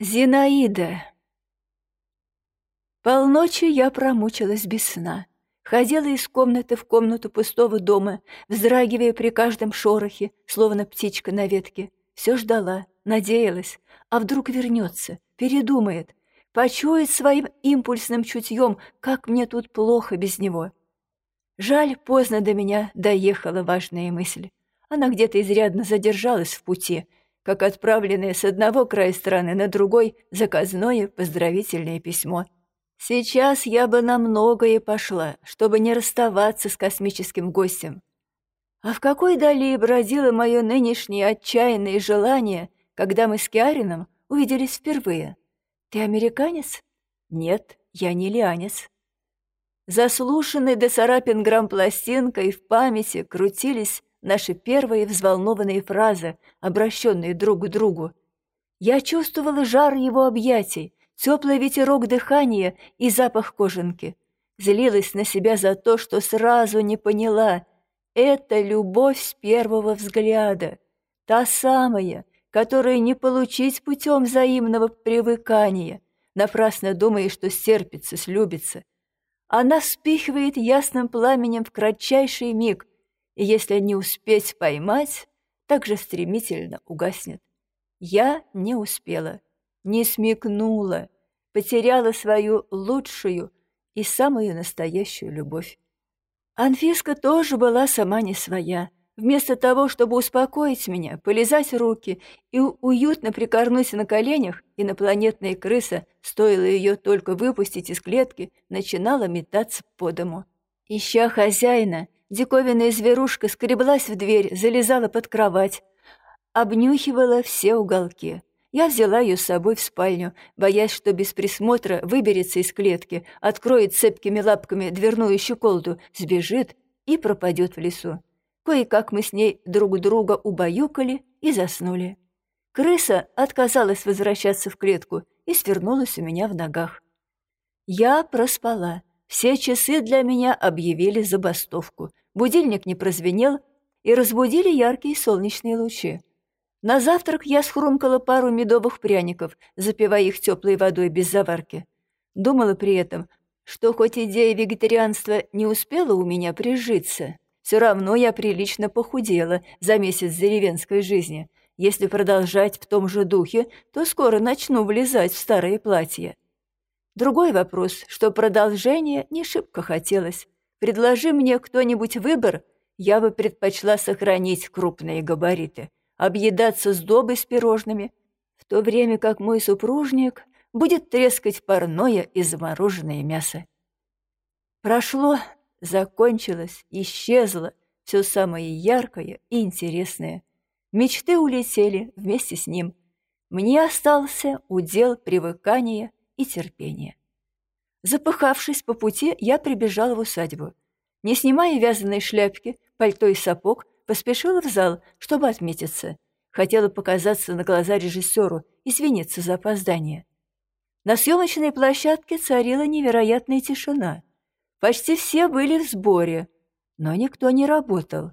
Зинаида. Полночи я промучилась без сна. Ходила из комнаты в комнату пустого дома, вздрагивая при каждом шорохе, словно птичка на ветке. Все ждала, надеялась, а вдруг вернется, передумает, почует своим импульсным чутьем, как мне тут плохо без него. Жаль, поздно до меня доехала важная мысль. Она где-то изрядно задержалась в пути — как отправленное с одного края страны на другой заказное поздравительное письмо. Сейчас я бы на многое пошла, чтобы не расставаться с космическим гостем. А в какой дали бродило мое нынешнее отчаянное желание, когда мы с Киарином увиделись впервые? Ты американец? Нет, я не лианец. Заслушанный до царапин грамм пластинкой в памяти крутились наши первые взволнованные фразы, обращенные друг к другу. Я чувствовала жар его объятий, теплый ветерок дыхания и запах кожанки. Злилась на себя за то, что сразу не поняла. Это любовь с первого взгляда. Та самая, которую не получить путем взаимного привыкания, напрасно думая, что стерпится, слюбится. Она вспихивает ясным пламенем в кратчайший миг — и если не успеть поймать, так же стремительно угаснет. Я не успела, не смекнула, потеряла свою лучшую и самую настоящую любовь. Анфиска тоже была сама не своя. Вместо того, чтобы успокоить меня, полизать руки и уютно прикорнуть на коленях, инопланетная крыса, стоило ее только выпустить из клетки, начинала метаться по дому. Ища хозяина, Диковинная зверушка скреблась в дверь, залезала под кровать, обнюхивала все уголки. Я взяла ее с собой в спальню, боясь, что без присмотра выберется из клетки, откроет цепкими лапками дверную щеколду, сбежит и пропадет в лесу. Кое-как мы с ней друг друга убаюкали и заснули. Крыса отказалась возвращаться в клетку и свернулась у меня в ногах. Я проспала. Все часы для меня объявили забастовку. Будильник не прозвенел, и разбудили яркие солнечные лучи. На завтрак я схрумкала пару медовых пряников, запивая их теплой водой без заварки. Думала при этом, что хоть идея вегетарианства не успела у меня прижиться, все равно я прилично похудела за месяц деревенской жизни. Если продолжать в том же духе, то скоро начну влезать в старые платья. Другой вопрос, что продолжение не шибко хотелось. Предложи мне кто-нибудь выбор, я бы предпочла сохранить крупные габариты, объедаться сдобой с пирожными, в то время как мой супружник будет трескать парное и замороженное мясо. Прошло, закончилось, исчезло все самое яркое и интересное. Мечты улетели вместе с ним. Мне остался удел привыкания и терпения. Запыхавшись по пути, я прибежала в усадьбу. Не снимая вязаной шляпки, пальто и сапог, поспешила в зал, чтобы отметиться. Хотела показаться на глаза режиссеру, извиниться за опоздание. На съемочной площадке царила невероятная тишина. Почти все были в сборе, но никто не работал.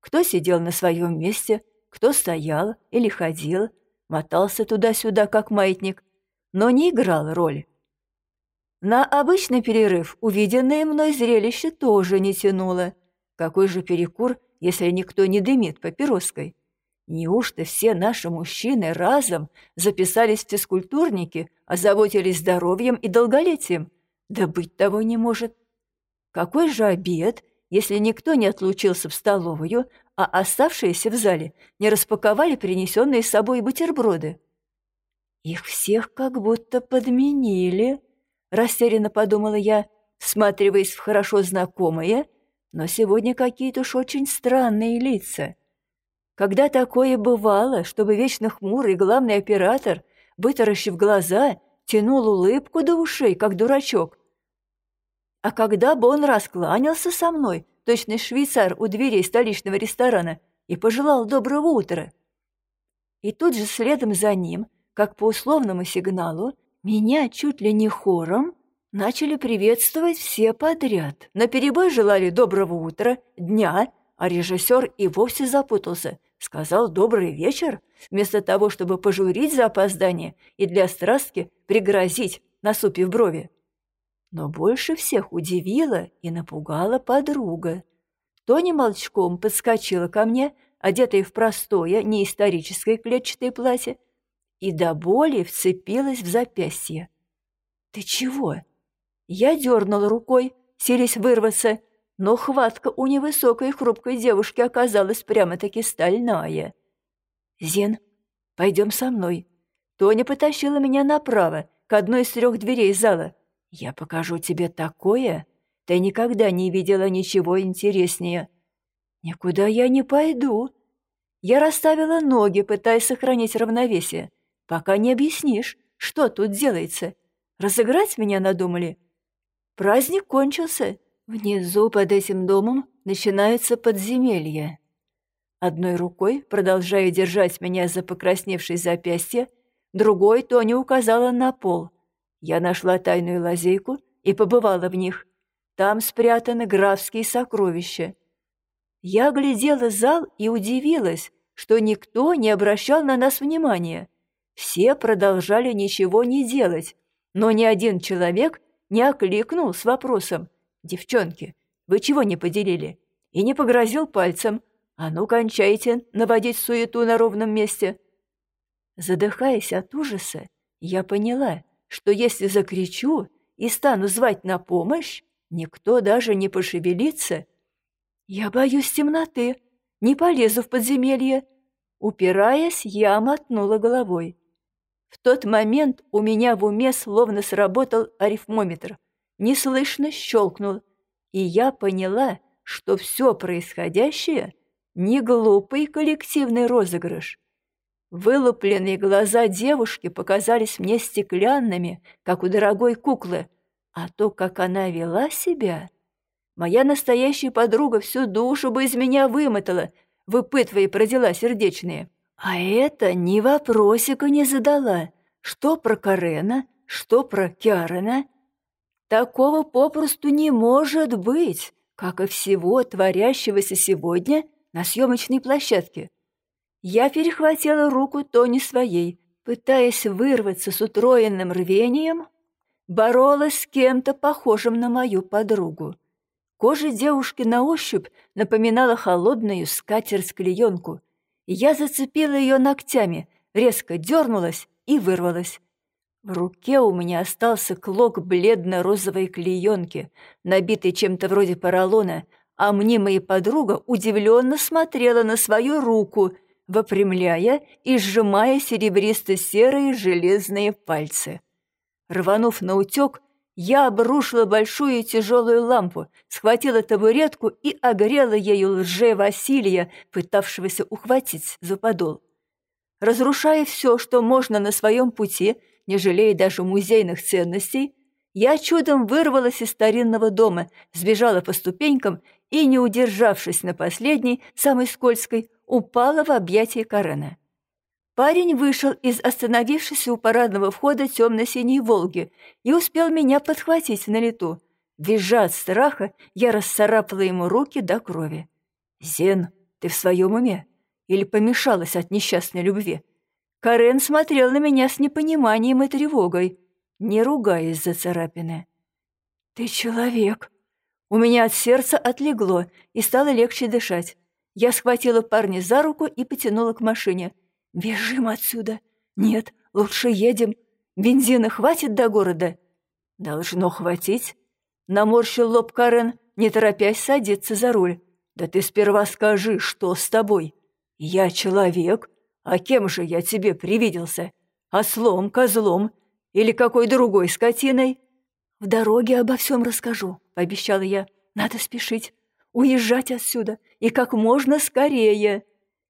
Кто сидел на своем месте, кто стоял или ходил, мотался туда-сюда, как маятник, но не играл роль. На обычный перерыв увиденное мной зрелище тоже не тянуло. Какой же перекур, если никто не дымит папироской? Неужто все наши мужчины разом записались в физкультурники, озаботились здоровьем и долголетием? Да быть того не может. Какой же обед, если никто не отлучился в столовую, а оставшиеся в зале не распаковали принесенные с собой бутерброды? Их всех как будто подменили растерянно подумала я, всматриваясь в хорошо знакомые, но сегодня какие-то уж очень странные лица. Когда такое бывало, чтобы вечно хмурый главный оператор, вытаращив глаза, тянул улыбку до ушей, как дурачок. А когда бы он раскланялся со мной, точно швейцар у дверей столичного ресторана, и пожелал доброго утра. И тут же следом за ним, как по условному сигналу, меня чуть ли не хором начали приветствовать все подряд. На перебой желали доброго утра, дня, а режиссер и вовсе запутался, Сказал «добрый вечер», вместо того, чтобы пожурить за опоздание и для страстки пригрозить, насупив брови. Но больше всех удивила и напугала подруга. Тоня молчком подскочила ко мне, одетая в простое, неисторическое клетчатое платье, и до боли вцепилась в запястье. «Ты чего?» Я дернула рукой, селись вырваться, но хватка у невысокой и хрупкой девушки оказалась прямо-таки стальная. «Зен, пойдем со мной». Тоня потащила меня направо, к одной из трех дверей зала. «Я покажу тебе такое, ты никогда не видела ничего интереснее». «Никуда я не пойду». Я расставила ноги, пытаясь сохранить равновесие. «Пока не объяснишь, что тут делается. Разыграть меня надумали?» Праздник кончился. Внизу под этим домом начинается подземелье. Одной рукой, продолжая держать меня за покрасневшее запястье, другой Тоня указала на пол. Я нашла тайную лазейку и побывала в них. Там спрятаны графские сокровища. Я глядела зал и удивилась, что никто не обращал на нас внимания. Все продолжали ничего не делать, но ни один человек не окликнул с вопросом «Девчонки, вы чего не поделили?» и не погрозил пальцем «А ну, кончайте наводить суету на ровном месте!» Задыхаясь от ужаса, я поняла, что если закричу и стану звать на помощь, никто даже не пошевелится. Я боюсь темноты, не полезу в подземелье. Упираясь, я мотнула головой. В тот момент у меня в уме словно сработал арифмометр — неслышно щелкнул, и я поняла, что все происходящее — не глупый коллективный розыгрыш. Вылупленные глаза девушки показались мне стеклянными, как у дорогой куклы, а то, как она вела себя... Моя настоящая подруга всю душу бы из меня вымотала, выпытывая про дела сердечные. А это ни вопросика не задала. Что про Карена, что про Киарена, Такого попросту не может быть, как и всего творящегося сегодня на съемочной площадке. Я перехватила руку Тони своей, пытаясь вырваться с утроенным рвением, боролась с кем-то похожим на мою подругу. Кожа девушки на ощупь напоминала холодную скатерть-клеенку. Я зацепила ее ногтями, резко дернулась и вырвалась. В руке у меня остался клок бледно-розовой клеенки, набитый чем-то вроде поролона, а мне моя подруга удивленно смотрела на свою руку, выпрямляя и сжимая серебристо-серые железные пальцы. Рванув на утек, я обрушила большую тяжелую лампу, схватила табуретку и огрела ею лже Василия, пытавшегося ухватить за подол. Разрушая все, что можно на своем пути, не жалея даже музейных ценностей, я чудом вырвалась из старинного дома, сбежала по ступенькам и, не удержавшись на последней, самой скользкой, упала в объятия Карена. Парень вышел из остановившейся у парадного входа темно-синей «Волги» и успел меня подхватить на лету. Визжа от страха, я расцарапала ему руки до крови. «Зен, ты в своем уме? Или помешалась от несчастной любви?» Карен смотрел на меня с непониманием и тревогой, не ругаясь за царапины. «Ты человек!» У меня от сердца отлегло и стало легче дышать. Я схватила парня за руку и потянула к машине. «Бежим отсюда!» «Нет, лучше едем. Бензина хватит до города?» «Должно хватить». Наморщил лоб Карен, не торопясь садиться за руль. «Да ты сперва скажи, что с тобой?» «Я человек, а кем же я тебе привиделся? Ослом, козлом или какой другой скотиной?» «В дороге обо всем расскажу», — пообещала я. «Надо спешить, уезжать отсюда и как можно скорее».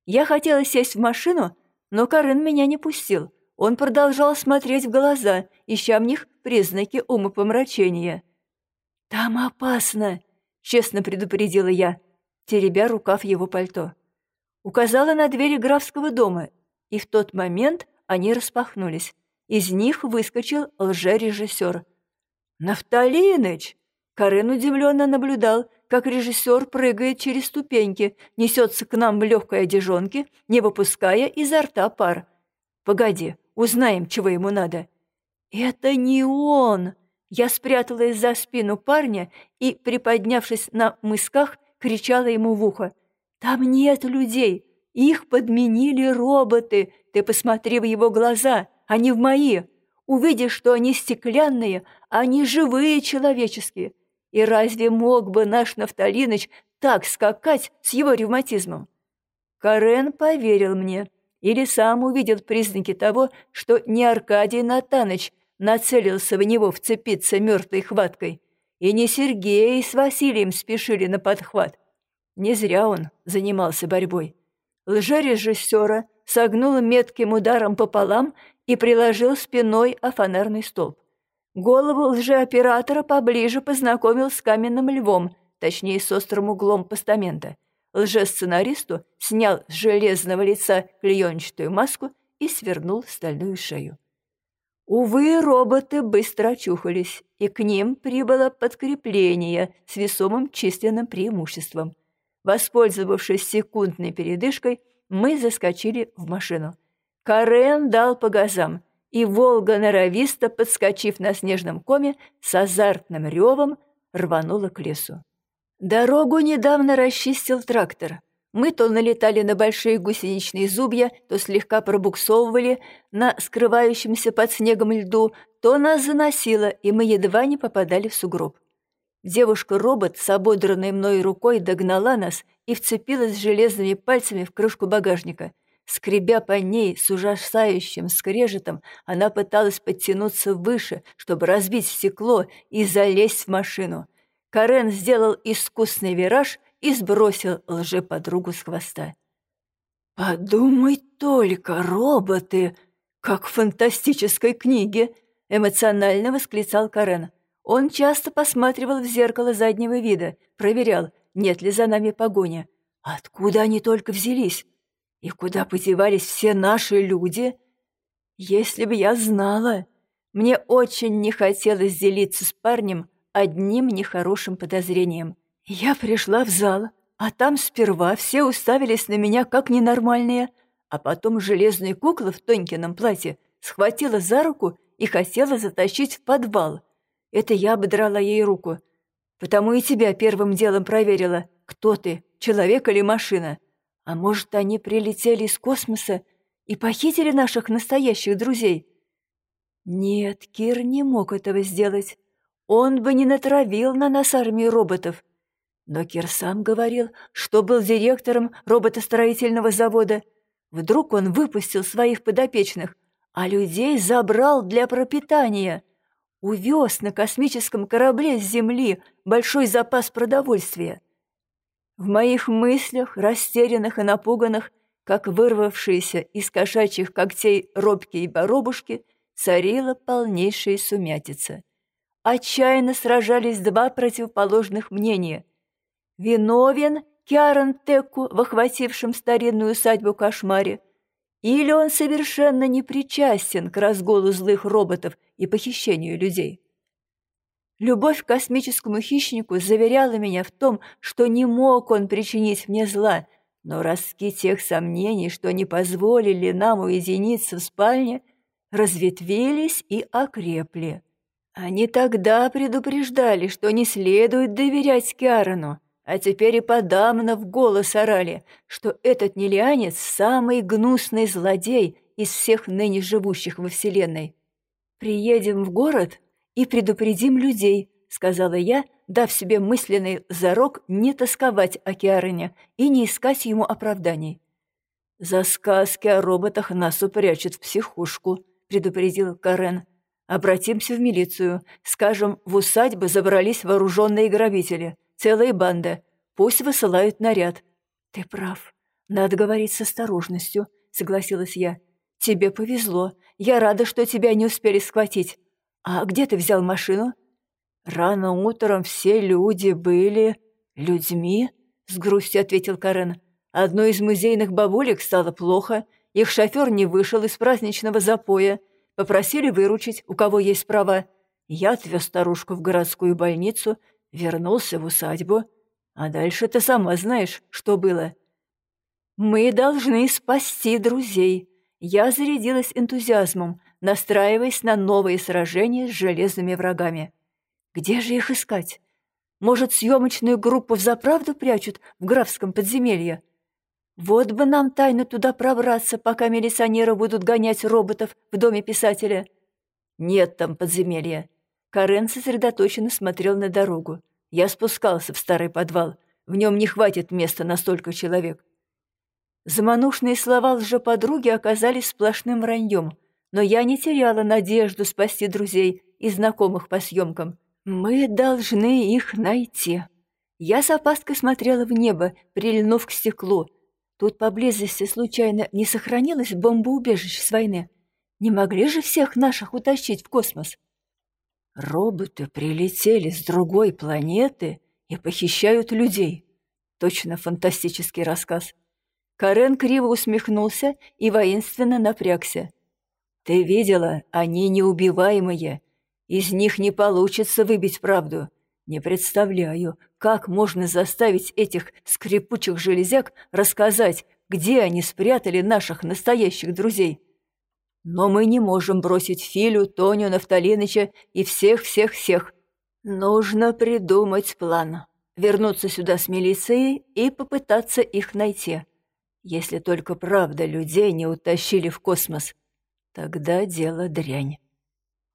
Я хотела сесть в машину, но Карен меня не пустил. Он продолжал смотреть в глаза, ища в них признаки умопомрачения. «Там опасно», — честно предупредила я, теребя рукав его пальто указала на двери графского дома, и в тот момент они распахнулись. Из них выскочил лжережиссер. «Нафталиныч!» Карен удивленно наблюдал, как режиссер прыгает через ступеньки, несется к нам в легкой одежонке, не выпуская изо рта пар. «Погоди, узнаем, чего ему надо». «Это не он!» Я спряталась за спину парня и, приподнявшись на мысках, кричала ему в ухо. «Там нет людей! Их подменили роботы! Ты посмотри в его глаза, они в мои! Увидишь, что они стеклянные, а они живые человеческие! И разве мог бы наш Нафталиныч так скакать с его ревматизмом?» Карен поверил мне или сам увидел признаки того, что не Аркадий Натаныч нацелился в него вцепиться мертвой хваткой, и не Сергей с Василием спешили на подхват. Не зря он занимался борьбой. Лжережиссера согнул метким ударом пополам и приложил спиной о фонарный столб. Голову лжеоператора поближе познакомил с каменным львом, точнее, с острым углом постамента. Лжесценаристу снял с железного лица клеенчатую маску и свернул стальную шею. Увы, роботы быстро очухались, и к ним прибыло подкрепление с весомым численным преимуществом. Воспользовавшись секундной передышкой, мы заскочили в машину. Карен дал по газам, и «Волга» норовисто, подскочив на снежном коме, с азартным ревом рванула к лесу. Дорогу недавно расчистил трактор — мы то налетали на большие гусеничные зубья, то слегка пробуксовывали на скрывающемся под снегом льду, то нас заносило, и мы едва не попадали в сугроб. Девушка-робот с ободранной мной рукой догнала нас и вцепилась железными пальцами в крышку багажника. Скребя по ней с ужасающим скрежетом, она пыталась подтянуться выше, чтобы разбить стекло и залезть в машину. Карен сделал искусный вираж и сбросил лжеподругу с хвоста. «Подумай только, роботы, как в фантастической книге!» — эмоционально восклицал Карен. Он часто посматривал в зеркало заднего вида, проверял, нет ли за нами погоня. Откуда они только взялись? И куда подевались все наши люди? Если бы я знала! Мне очень не хотелось делиться с парнем одним нехорошим подозрением. Я пришла в зал, а там сперва все уставились на меня как ненормальные, а потом железная кукла в Тонькином платье схватила за руку и хотела затащить в подвал. Это я ободрала ей руку. Потому и тебя первым делом проверила, кто ты, человек или машина. А может, они прилетели из космоса и похитили наших настоящих друзей? Нет, Кир не мог этого сделать. Он бы не натравил на нас армию роботов. Но Кир сам говорил, что был директором роботостроительного завода. Вдруг он выпустил своих подопечных, а людей забрал для пропитания. Увез на космическом корабле с Земли большой запас продовольствия. В моих мыслях, растерянных и напуганных, как вырвавшиеся из кошачьих когтей робкие боробушки, царила полнейшая сумятица. Отчаянно сражались два противоположных мнения — Виновен Киарон Текку в охватившем старинную усадьбу кошмаре? Или он совершенно не причастен к разголу злых роботов и похищению людей? Любовь к космическому хищнику заверяла меня в том, что не мог он причинить мне зла, но ростки тех сомнений, что не позволили нам уединиться в спальне, разветвились и окрепли. Они тогда предупреждали, что не следует доверять Киарону, а теперь и подавно в голос орали, что этот нелианец — самый гнусный злодей из всех ныне живущих во Вселенной. «Приедем в город и предупредим людей», — сказала я, дав себе мысленный зарок не тосковать о Киарыне и не искать ему оправданий. «За сказки о роботах нас упрячут в психушку», — предупредил Карен. «Обратимся в милицию. Скажем, в усадьбы забрались вооруженные грабители. Целая банда. Пусть высылают наряд. Ты прав. Надо говорить с осторожностью, согласилась я. Тебе повезло. Я рада, что тебя не успели схватить. А где ты взял машину? Рано утром все люди были людьми, с грустью ответил Карен. Одной из музейных бабулек стало плохо. Их шофер не вышел из праздничного запоя. Попросили выручить, у кого есть права. Я отвез старушку в городскую больницу, вернулся в усадьбу, а дальше ты сама знаешь, что было. Мы должны спасти друзей. Я зарядилась энтузиазмом, настраиваясь на новые сражения с железными врагами. Где же их искать? Может, съемочную группу взаправду прячут в графском подземелье? Вот бы нам тайно туда пробраться, пока милиционеры будут гонять роботов в доме писателя. Нет там подземелья. Карен сосредоточенно смотрел на дорогу. Я спускался в старый подвал. В нем не хватит места на столько человек. Заманушные слова лжеподруги оказались сплошным враньем, но я не теряла надежду спасти друзей и знакомых по съемкам. Мы должны их найти. Я с опаской смотрела в небо, прильнув к стеклу. Тут поблизости случайно не сохранилось бомбоубежище с войны. Не могли же всех наших утащить в космос? Роботы прилетели с другой планеты и похищают людей. Точно фантастический рассказ. Карен криво усмехнулся и воинственно напрягся. «Ты видела, они неубиваемые. Из них не получится выбить правду. Не представляю, как можно заставить этих скрипучих железяк рассказать, где они спрятали наших настоящих друзей. Но мы не можем бросить Филю, Тоню, Нафталиныча и всех-всех-всех. Нужно придумать план. Вернуться сюда с милицией и попытаться их найти. Если только правда людей не утащили в космос, тогда дело дрянь.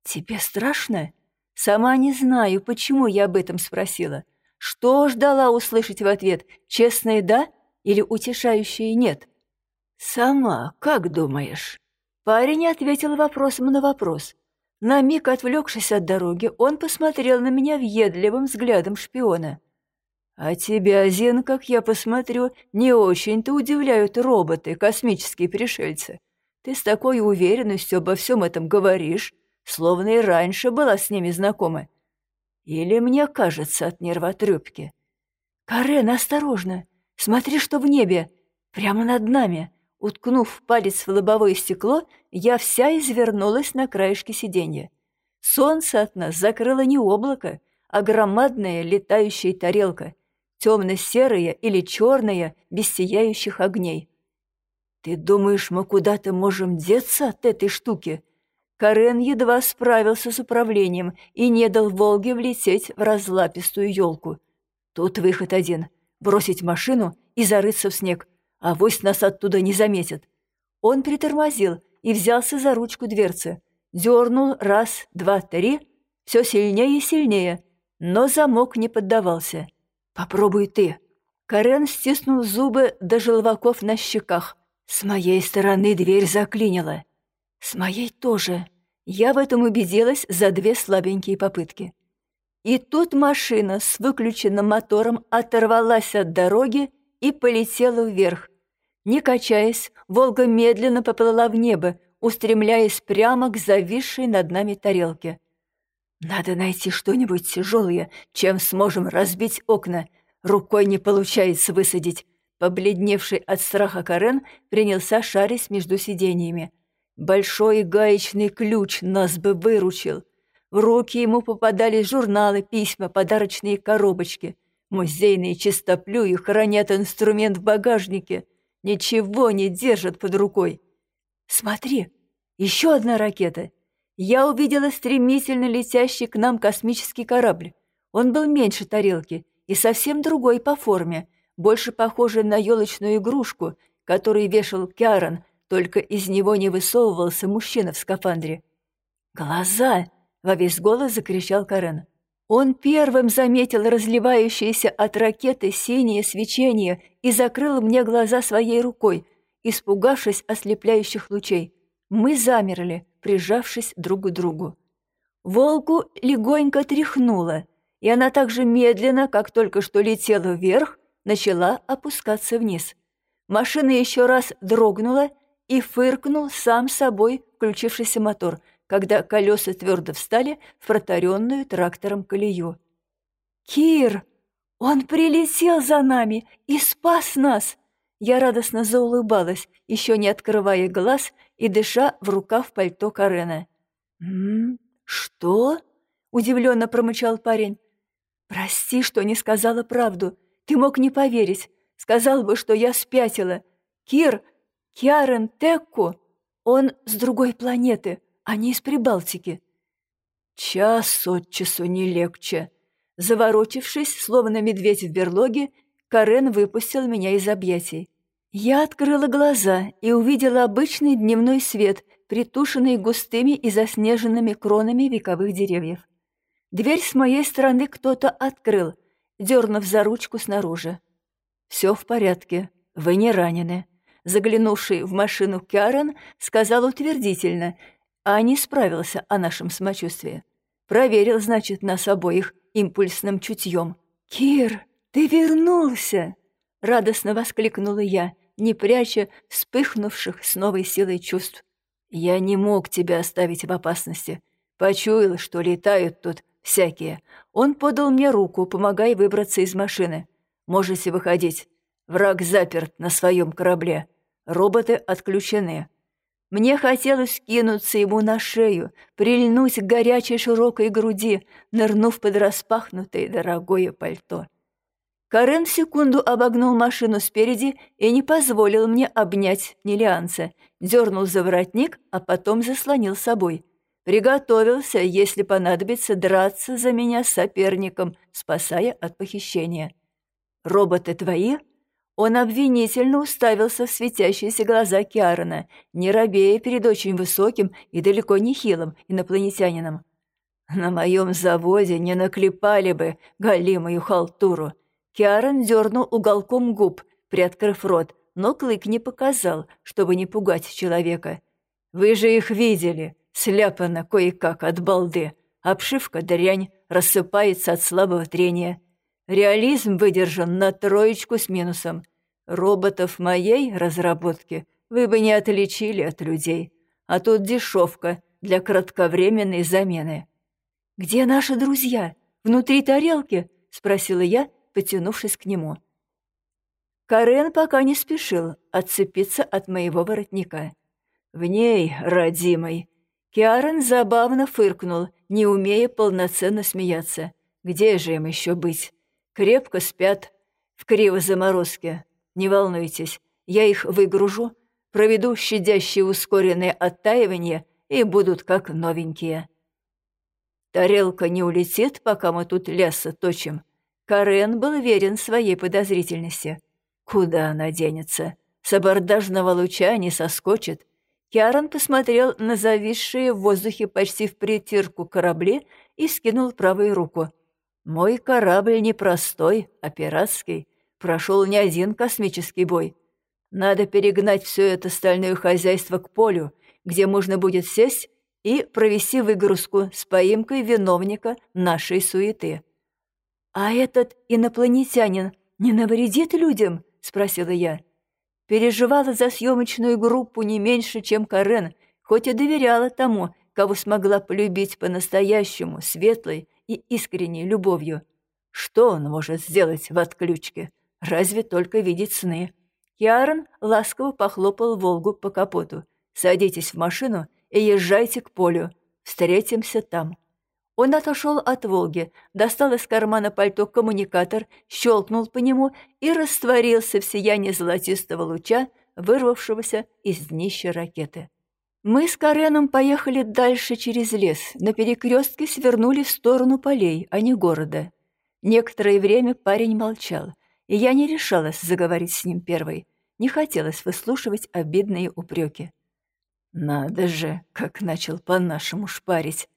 Тебе страшно? Сама не знаю, почему я об этом спросила. Что ждала услышать в ответ, честное «да» или утешающее «нет»? Сама как думаешь? Парень ответил вопросом на вопрос. На миг отвлекшись от дороги, он посмотрел на меня въедливым взглядом шпиона. «А тебя, Зин, как я посмотрю, не очень-то удивляют роботы, космические пришельцы. Ты с такой уверенностью обо всем этом говоришь, словно и раньше была с ними знакома. Или мне кажется от нервотрепки. Карен, осторожно! Смотри, что в небе! Прямо над нами!» Уткнув палец в лобовое стекло, я вся извернулась на краешке сиденья. Солнце от нас закрыло не облако, а громадная летающая тарелка, темно-серая или черная, без сияющих огней. «Ты думаешь, мы куда-то можем деться от этой штуки?» Карен едва справился с управлением и не дал Волге влететь в разлапистую елку. Тут выход один — бросить машину и зарыться в снег — а вось нас оттуда не заметят. Он притормозил и взялся за ручку дверцы. Дернул раз, два, три, все сильнее и сильнее, но замок не поддавался. «Попробуй ты». Карен стиснул зубы до желваков на щеках. С моей стороны дверь заклинила. С моей тоже. Я в этом убедилась за две слабенькие попытки. И тут машина с выключенным мотором оторвалась от дороги и полетела вверх. Не качаясь, Волга медленно поплыла в небо, устремляясь прямо к зависшей над нами тарелке. «Надо найти что-нибудь тяжелое, чем сможем разбить окна. Рукой не получается высадить». Побледневший от страха Карен принялся шарить между сиденьями. Большой гаечный ключ нас бы выручил. В руки ему попадались журналы, письма, подарочные коробочки — Музейные чистоплюи хранят инструмент в багажнике, ничего не держат под рукой. Смотри, еще одна ракета. Я увидела стремительно летящий к нам космический корабль. Он был меньше тарелки и совсем другой по форме, больше похожий на елочную игрушку, которую вешал Киарон, только из него не высовывался мужчина в скафандре. «Глаза!» — во весь голос закричал Карен. Он первым заметил разливающееся от ракеты синее свечение и закрыл мне глаза своей рукой, испугавшись ослепляющих лучей. Мы замерли, прижавшись друг к другу. Волку легонько тряхнуло, и она так же медленно, как только что летела вверх, начала опускаться вниз. Машина еще раз дрогнула и фыркнул сам собой включившийся мотор — когда колеса твердо встали в протаренную трактором колею. «Кир! Он прилетел за нами и спас нас!» Я радостно заулыбалась, еще не открывая глаз и дыша в рукав пальто Карена. «М что?» — удивленно промычал парень. «Прости, что не сказала правду. Ты мог не поверить. Сказал бы, что я спятила. Кир, Киарен Текку, он с другой планеты, а не из Прибалтики». Час от часу не легче. Заворочившись, словно медведь в берлоге, Карен выпустил меня из объятий. Я открыла глаза и увидела обычный дневной свет, притушенный густыми и заснеженными кронами вековых деревьев. Дверь с моей стороны кто-то открыл, дернув за ручку снаружи. «Все в порядке, вы не ранены», заглянувший в машину Киарон сказал утвердительно, а не справился о нашем самочувствии. Проверил, значит, нас обоих импульсным чутьем. «Кир, ты вернулся!» — радостно воскликнула я, не пряча вспыхнувших с новой силой чувств. «Я не мог тебя оставить в опасности. Почуял, что летают тут всякие. Он подал мне руку, помогая выбраться из машины. Можете выходить. Враг заперт на своем корабле. Роботы отключены. Мне хотелось кинуться ему на шею, прильнуть к горячей широкой груди, нырнув под распахнутое дорогое пальто. Карен секунду обогнул машину спереди и не позволил мне обнять Нелианца, дернул за воротник, а потом заслонил собой. Приготовился, если понадобится, драться за меня с соперником, спасая от похищения. «Роботы твои?» Он обвинительно уставился в светящиеся глаза Киарона, не робея перед очень высоким и далеко не хилым инопланетянином. «На моем заводе не наклепали бы галимую халтуру». Киарон дернул уголком губ, приоткрыв рот, но клык не показал, чтобы не пугать человека. «Вы же их видели, сляпано кое-как от балды. Обшивка дрянь, рассыпается от слабого трения. Реализм выдержан на троечку с минусом. Роботов моей разработки вы бы не отличили от людей. А тут дешевка для кратковременной замены. «Где наши друзья? Внутри тарелки?» — спросила я, потянувшись к нему. Карен пока не спешил отцепиться от моего воротника. «В ней, родимой!» Киарон забавно фыркнул, не умея полноценно смеяться. «Где же им еще быть?» Крепко спят в криво-заморозке. Не волнуйтесь, я их выгружу, проведу щадящее ускоренное оттаивание и будут как новенькие. Тарелка не улетит, пока мы тут ляса точим. Карен был верен своей подозрительности. Куда она денется? С абордажного луча не соскочит. Киарон посмотрел на зависшие в воздухе почти в притирку корабли и скинул правую руку. Мой корабль не простой, а пиратский. Прошел не один космический бой. Надо перегнать все это стальное хозяйство к полю, где можно будет сесть и провести выгрузку с поимкой виновника нашей суеты. «А этот инопланетянин не навредит людям?» — спросила я. Переживала за съемочную группу не меньше, чем Карен, хоть и доверяла тому, кого смогла полюбить по-настоящему, светлой и искренней любовью. Что он может сделать в отключке? Разве только видеть сны? Киарон ласково похлопал Волгу по капоту. «Садитесь в машину и езжайте к полю. Встретимся там». Он отошел от «Волги», достал из кармана пальто коммуникатор, щелкнул по нему и растворился в сиянии золотистого луча, вырвавшегося из днища ракеты. Мы с Кареном поехали дальше через лес, на перекрестке свернули в сторону полей, а не города. Некоторое время парень молчал, и я не решалась заговорить с ним первой. Не хотелось выслушивать обидные упреки. «Надо же, как начал по-нашему шпарить!»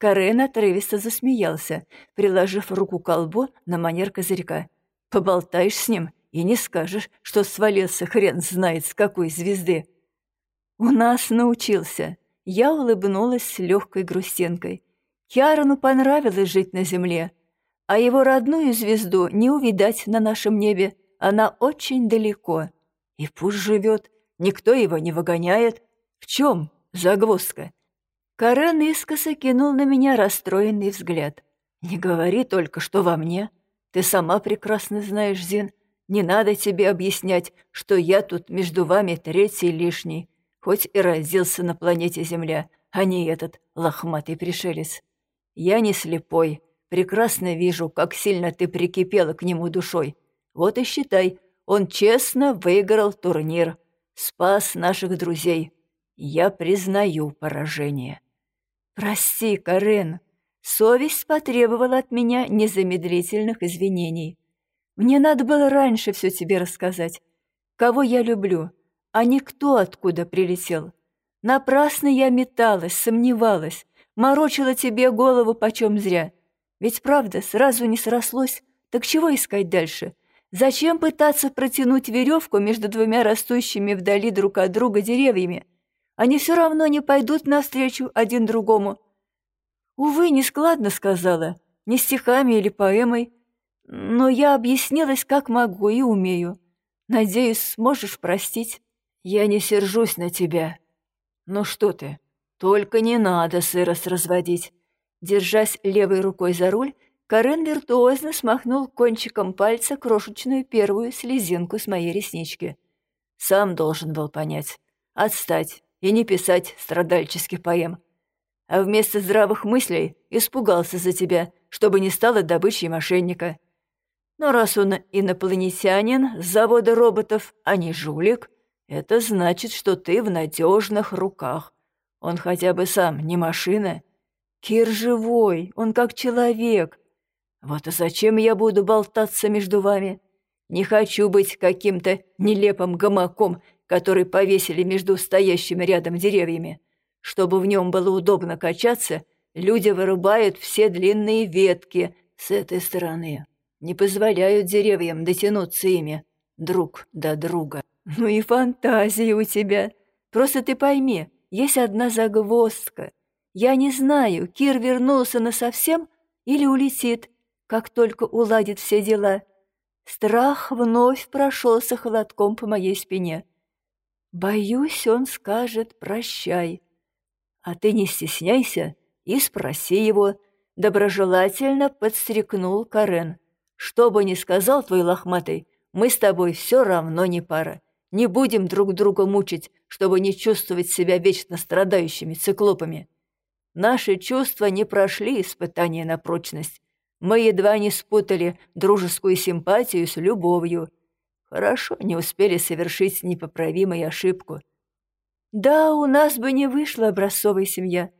Карен отрывисто засмеялся, приложив руку к колбу на манер козырька. «Поболтаешь с ним и не скажешь, что свалился хрен знает с какой звезды!» «У нас научился». Я улыбнулась с легкой грустинкой. Киарану понравилось жить на земле, а его родную звезду не увидать на нашем небе, она очень далеко. И пусть живет, никто его не выгоняет. В чем загвоздка? Карен искоса кинул на меня расстроенный взгляд. «Не говори только, что во мне. Ты сама прекрасно знаешь, Зин. Не надо тебе объяснять, что я тут между вами третий лишний хоть и родился на планете Земля, а не этот лохматый пришелец. Я не слепой, прекрасно вижу, как сильно ты прикипела к нему душой. Вот и считай, он честно выиграл турнир, спас наших друзей. Я признаю поражение. Прости, Карен, совесть потребовала от меня незамедлительных извинений. Мне надо было раньше все тебе рассказать. Кого я люблю, а не кто откуда прилетел. Напрасно я металась, сомневалась, морочила тебе голову почем зря. Ведь правда, сразу не срослось, так чего искать дальше? Зачем пытаться протянуть веревку между двумя растущими вдали друг от друга деревьями? Они все равно не пойдут навстречу один другому. Увы, нескладно сказала, не стихами или поэмой, но я объяснилась, как могу и умею. Надеюсь, сможешь простить. Я не сержусь на тебя. Ну что ты, только не надо сырость разводить. Держась левой рукой за руль, Карен виртуозно смахнул кончиком пальца крошечную первую слезинку с моей реснички. Сам должен был понять. Отстать и не писать страдальческих поэм. А вместо здравых мыслей испугался за тебя, чтобы не стало добычей мошенника. Но раз он инопланетянин с завода роботов, а не жулик, это значит, что ты в надежных руках. Он хотя бы сам не машина. Кир живой, он как человек. Вот и зачем я буду болтаться между вами? Не хочу быть каким-то нелепым гамаком, который повесили между стоящими рядом деревьями. Чтобы в нем было удобно качаться, люди вырубают все длинные ветки с этой стороны не позволяют деревьям дотянуться ими друг до друга. Ну и фантазия у тебя. Просто ты пойми, есть одна загвоздка. Я не знаю, Кир вернулся насовсем или улетит, как только уладит все дела. Страх вновь прошелся холодком по моей спине. Боюсь, он скажет «прощай». А ты не стесняйся и спроси его, доброжелательно подстрекнул Карен. Что бы ни сказал твой лохматый, мы с тобой все равно не пара. Не будем друг друга мучить, чтобы не чувствовать себя вечно страдающими циклопами. Наши чувства не прошли испытания на прочность. Мы едва не спутали дружескую симпатию с любовью. Хорошо, не успели совершить непоправимую ошибку. Да, у нас бы не вышла образцовая семья.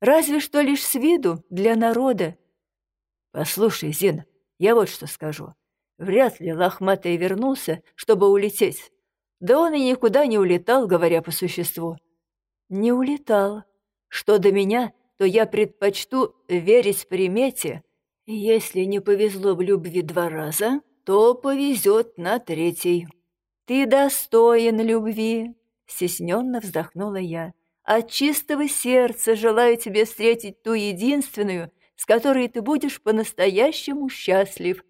Разве что лишь с виду для народа. Послушай, Зин, я вот что скажу. Вряд ли лохматый вернулся, чтобы улететь. Да он и никуда не улетал, говоря по существу. Не улетал. Что до меня, то я предпочту верить примете. Если не повезло в любви два раза, то повезет на третий. Ты достоин любви, стесненно вздохнула я. От чистого сердца желаю тебе встретить ту единственную, с которой ты будешь по-настоящему счастлив.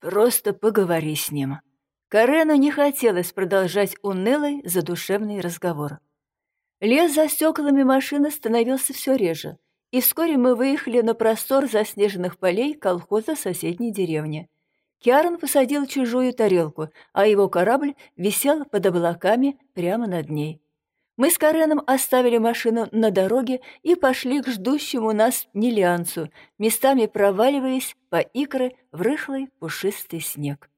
Просто поговори с ним». Карену не хотелось продолжать унылый, задушевный разговор. Лес за стеклами машины становился все реже, и вскоре мы выехали на простор заснеженных полей колхоза соседней деревни. Киарон посадил чужую тарелку, а его корабль висел под облаками прямо над ней. Мы с Кареном оставили машину на дороге и пошли к ждущему нас Нелианцу, местами проваливаясь по икры в рыхлый пушистый снег.